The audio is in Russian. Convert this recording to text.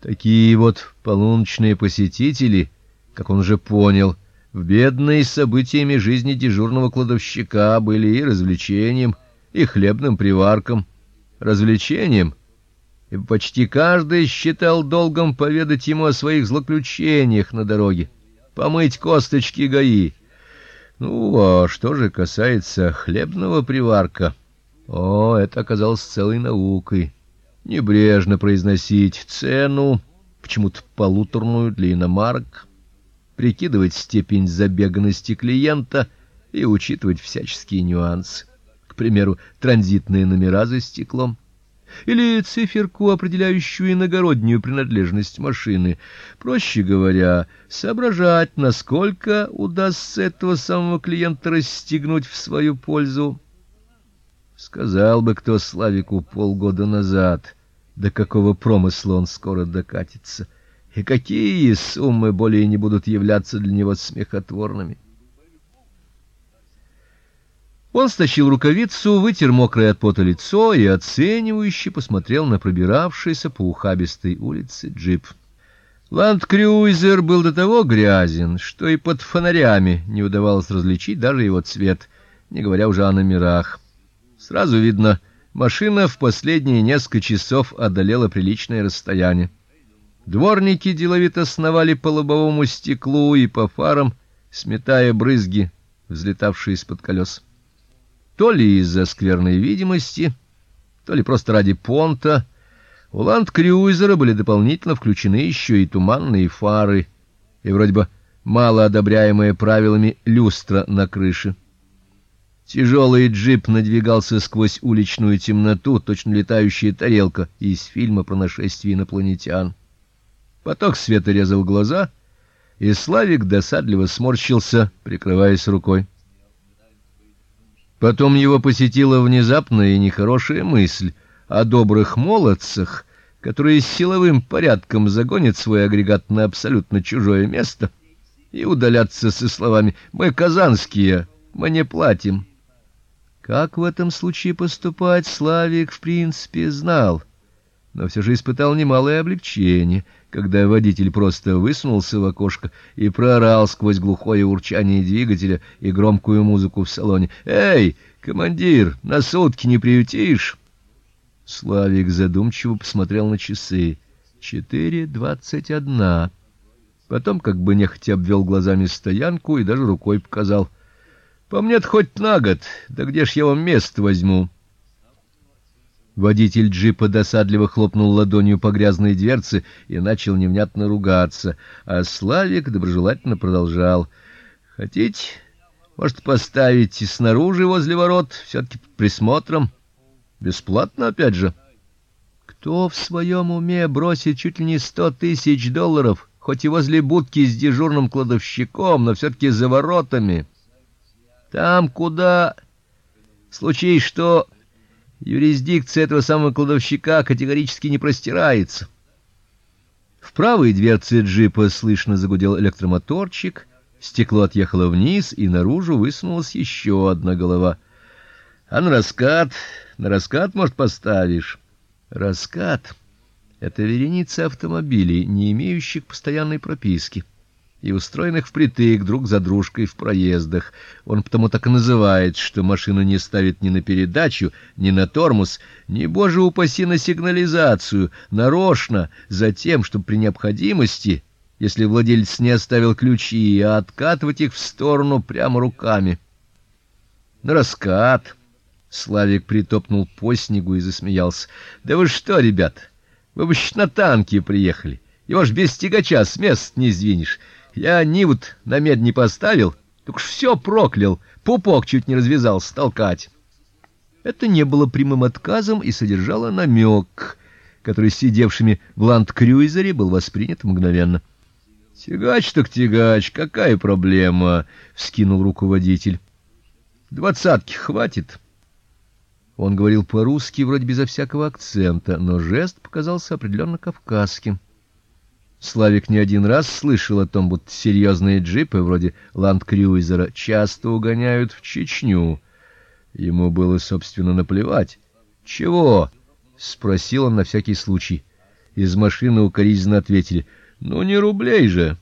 Такие вот полуночные посетители, как он уже понял, в бедной событиями жизни дежурного кладовщика были и развлечением, и хлебным приварком. Развлечением, и почти каждый считал долгом поведать ему о своих злоключениях на дороге, помыть косточки гаи. Ну, а что же касается хлебного приварка, о, это оказалось целой наукой. Небрежно произносить цену, почему-то полуторную для иномарок, прикидывать степень забеганности клиента и учитывать всяческие нюансы. К примеру, транзитные номера за стеклом или циферку, определяющую иногороднюю принадлежность машины. Проще говоря, соображать, насколько удастся этого самого клиента расстегнуть в свою пользу. Сказал бы кто Славику полгода назад, до какого промысла он скоро докатится, и какие суммы более не будут являться для него смехотворными. Он стащил рукавицу, вытер мокрое от пота лицо и оценивающе посмотрел на пробиравшийся по ухабистой улице джип. Ланд-крюйзер был до того грязен, что и под фонарями не удавалось различить даже его цвет, не говоря уже о номерах. Сразу видно, машина в последние несколько часов одолела приличное расстояние. Дворники деловито сновали по лобовому стеклу и по фарам, сметая брызги, взлетавшие из-под колес. То ли из-за скверной видимости, то ли просто ради понта, у ланд-крюйзера были дополнительно включены еще и туманные фары и вроде бы мало одобряемые правилами люстра на крыше. Тяжелый джип надвигался сквозь уличную темноту, точно летающая тарелка из фильма про нашествие инопланетян. Поток света резал глаза, и Славик досадливо сморщился, прикрываясь рукой. Потом его посетила внезапная и нехорошая мысль о добрых молодцах, которые силовым порядком загонят свой агрегат на абсолютно чужое место и удалятся со словами: "Мы казанские, мы не платим". Как в этом случае поступать, Славик в принципе знал но все же испытал немалое облегчение, когда водитель просто высунулся в окошко и проорал сквозь глухое урчание двигателя и громкую музыку в салоне: "Эй, командир, на сутки не приютишь?" Славик задумчиво посмотрел на часы. Четыре двадцать одна. Потом как бы нехотя обвел глазами стоянку и даже рукой показал: "По мне хоть на год, да где ж я вам место возьму?" Водитель джипа досадливо хлопнул ладонью по грязной дверце и начал невнятно ругаться, а Славик доброжелательно продолжал: "Хотите, может, поставить снаружи возле ворот, все таки присмотром, бесплатно опять же. Кто в своем уме бросит чуть ли не сто тысяч долларов, хоть и возле будки с дежурным кладовщиком, но все таки за воротами? Там, куда случай что Юрисдикция этого самого кладовщика категорически не простирается. В правой дверце джипа слышно загудел электромоторчик, стекло отъехало вниз, и наружу высунулась еще одна голова. А на раскат, на раскат, может, поставишь. Раскат это вереница автомобилей, не имеющих постоянной прописки и устроенных впритык друг за дружкой в проездах. Он потому так и называет, что машину не ставит ни на передачу, ни на тормоз, ни боже упаси на сигнализацию, нарочно, за тем, чтобы при необходимости, если владелец не оставил ключи, откатывать их в сторону прямо руками. На раскат Славик притопнул по снегу и засмеялся. Да вы что, ребят? Вы бы на танке приехали. Его ж без тягача с мест не сдвинешь. Я нивут на мед не поставил, так уж все проклял, пупок чуть не развязал столкать. Это не было прямым отказом и содержало намек, который сидевшими в ланд-крюйзере был воспринят мгновенно. Тягач так тягач, какая проблема, вскинул руку водитель. Двадцатки хватит. Он говорил по-русски вроде безо всякого акцента, но жест показался определенно кавказским. Славик не один раз слышал о том, будто серьезные джипы вроде Ланд-Крюйзера часто угоняют в Чечню. Ему было, собственно, наплевать. "Чего?" спросил он на всякий случай. Из машины укоризненно ответили: "Ну не рублей же".